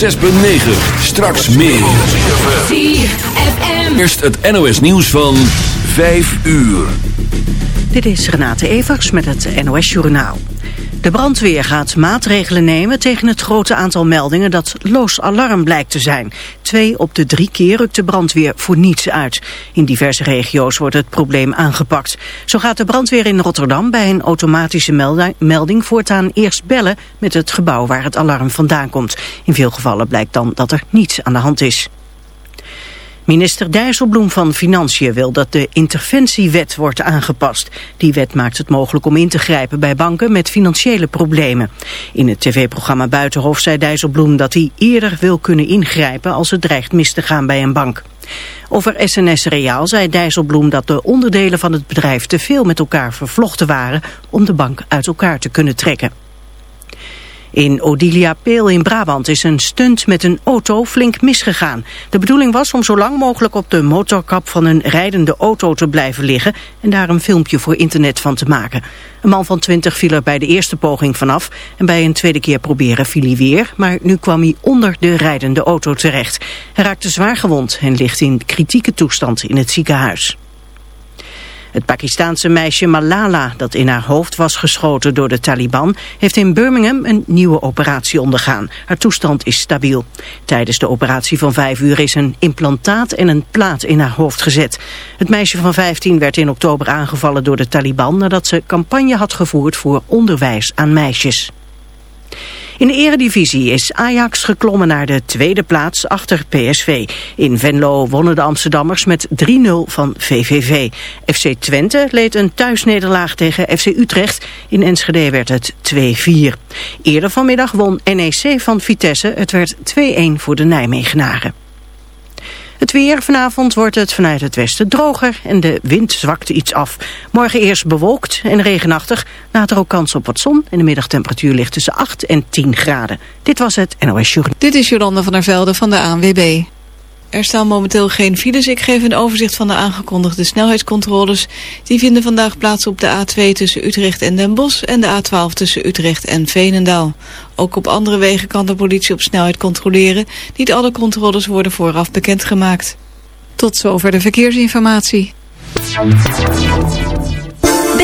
6.9. Straks meer. Eerst het NOS nieuws van 5 uur. Dit is Renate Evers met het NOS Journaal. De brandweer gaat maatregelen nemen tegen het grote aantal meldingen dat loos alarm blijkt te zijn. Twee op de drie keer rukt de brandweer voor niets uit. In diverse regio's wordt het probleem aangepakt. Zo gaat de brandweer in Rotterdam bij een automatische melding voortaan eerst bellen met het gebouw waar het alarm vandaan komt. In veel gevallen blijkt dan dat er niets aan de hand is. Minister Dijsselbloem van Financiën wil dat de interventiewet wordt aangepast. Die wet maakt het mogelijk om in te grijpen bij banken met financiële problemen. In het tv-programma Buitenhof zei Dijsselbloem dat hij eerder wil kunnen ingrijpen als het dreigt mis te gaan bij een bank. Over SNS Reaal zei Dijsselbloem dat de onderdelen van het bedrijf te veel met elkaar vervlochten waren om de bank uit elkaar te kunnen trekken. In Odilia Peel in Brabant is een stunt met een auto flink misgegaan. De bedoeling was om zo lang mogelijk op de motorkap van een rijdende auto te blijven liggen en daar een filmpje voor internet van te maken. Een man van 20 viel er bij de eerste poging vanaf en bij een tweede keer proberen viel hij weer, maar nu kwam hij onder de rijdende auto terecht. Hij raakte zwaar gewond en ligt in kritieke toestand in het ziekenhuis. Het Pakistaanse meisje Malala, dat in haar hoofd was geschoten door de Taliban, heeft in Birmingham een nieuwe operatie ondergaan. Haar toestand is stabiel. Tijdens de operatie van vijf uur is een implantaat en een plaat in haar hoofd gezet. Het meisje van 15 werd in oktober aangevallen door de Taliban nadat ze campagne had gevoerd voor onderwijs aan meisjes. In de eredivisie is Ajax geklommen naar de tweede plaats achter PSV. In Venlo wonnen de Amsterdammers met 3-0 van VVV. FC Twente leed een thuisnederlaag tegen FC Utrecht. In Enschede werd het 2-4. Eerder vanmiddag won NEC van Vitesse. Het werd 2-1 voor de Nijmegenaren. Het weer. Vanavond wordt het vanuit het westen droger en de wind zwakt iets af. Morgen eerst bewolkt en regenachtig. Later ook kans op wat zon. En de middagtemperatuur ligt tussen 8 en 10 graden. Dit was het NOS Journal. Dit is Jolanda van der Velde van de ANWB. Er staan momenteel geen files. Ik geef een overzicht van de aangekondigde snelheidscontroles. Die vinden vandaag plaats op de A2 tussen Utrecht en Den Bosch en de A12 tussen Utrecht en Veenendaal. Ook op andere wegen kan de politie op snelheid controleren. Niet alle controles worden vooraf bekendgemaakt. Tot zover de verkeersinformatie.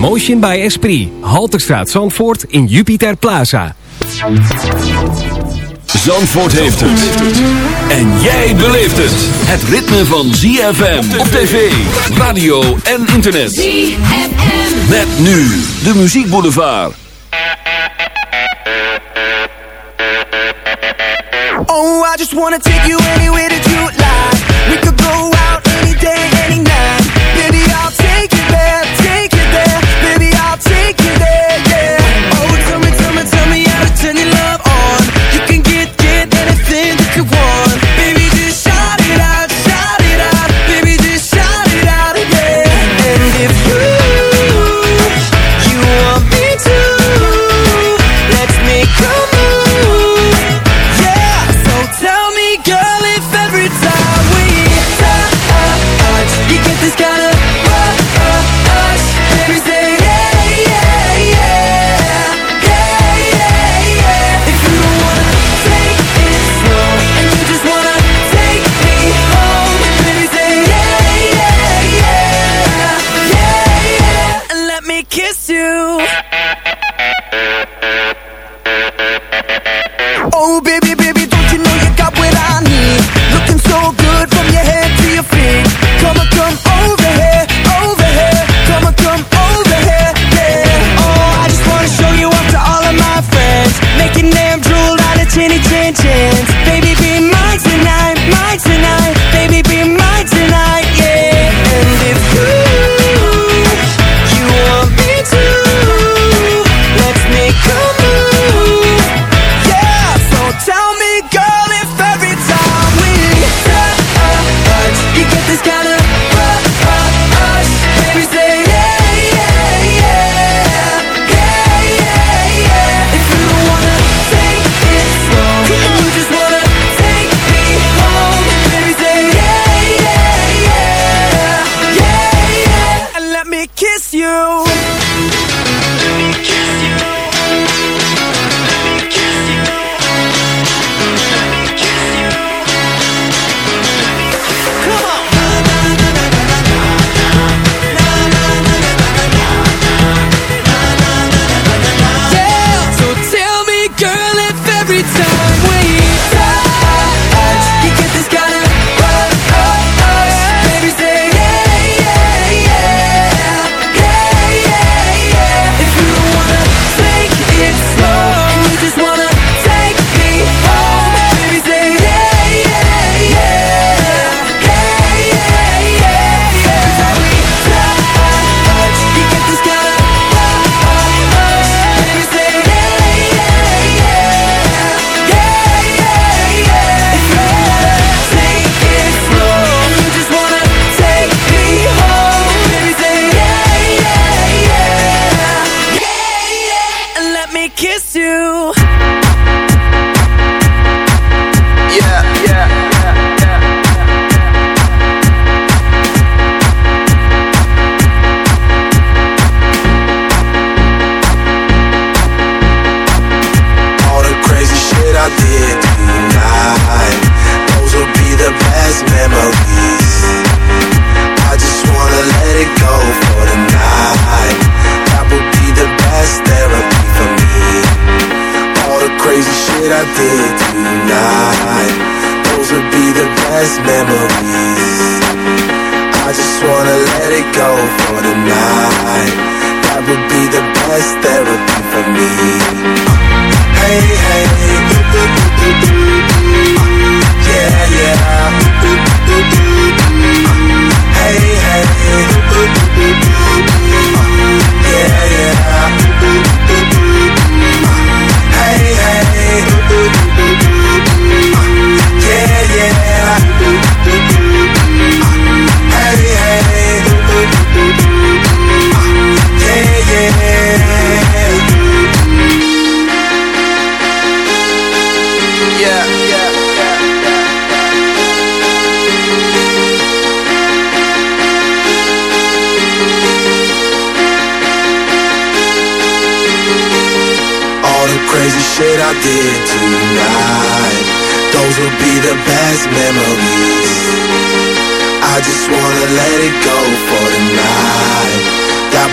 Motion by Esprit. Halterstraat Zandvoort in Jupiter Plaza. Zandvoort heeft het. En jij beleeft het. Het ritme van ZFM op tv, radio en internet. ZFM. Met nu de muziekboulevard. Oh, I just wanna take you anywhere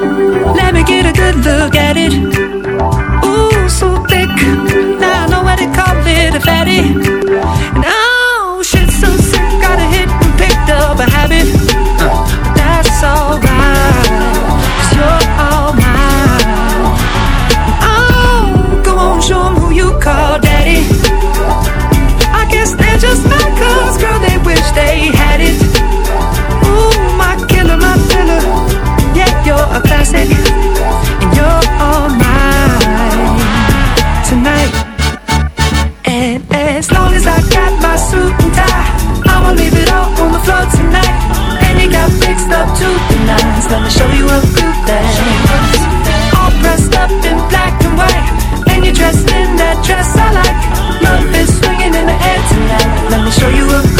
Let me get a good look at it. Ooh, so thick. Now I know what to call it a fatty. Up to the nines. Let me show you a few things. All dressed up in black and white. And you're dressed in that dress I like. Love is swinging in the air tonight. Let me show you a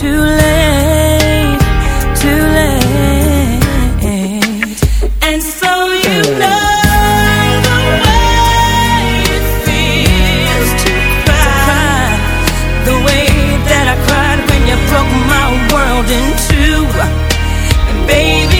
too late, too late. And so you know the way it feels to cry, the way that I cried when you broke my world in two. And baby,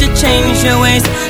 to change your ways.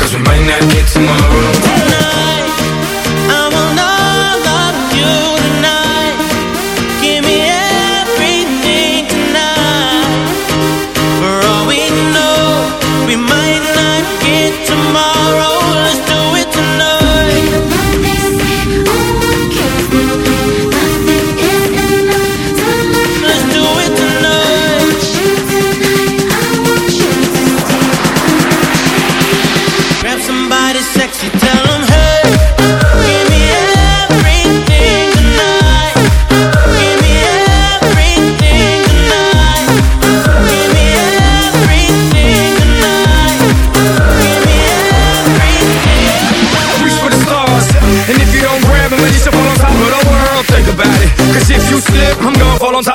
Cause we might not get tomorrow. I want all of you tonight. Give me everything tonight. For all we know, we might not get tomorrow.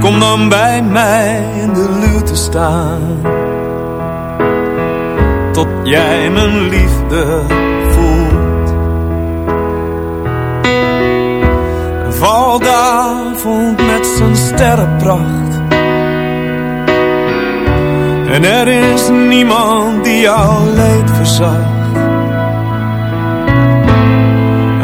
Kom dan bij mij in de lute staan. Tot jij mijn liefde voelt. Valt de avond met zijn sterrenpracht. En er is niemand die jouw leed verzacht.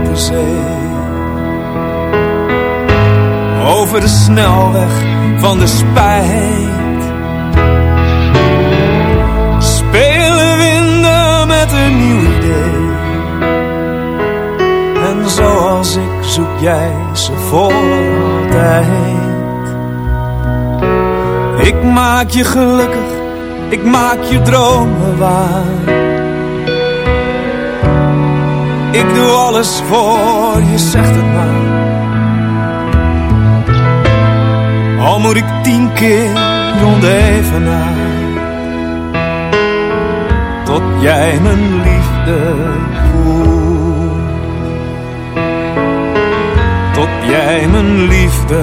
open zee. Over de snelweg van de spijt. Spelen winden met een nieuw idee. En zoals ik zoek jij ze voor altijd. Ik maak je gelukkig, ik maak je dromen waar. Ik doe alles voor je, zegt het maar. Al moet ik tien keer rond even naar. Tot jij mijn liefde voelt. Tot jij mijn liefde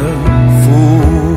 voelt.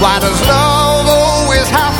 Why does love always have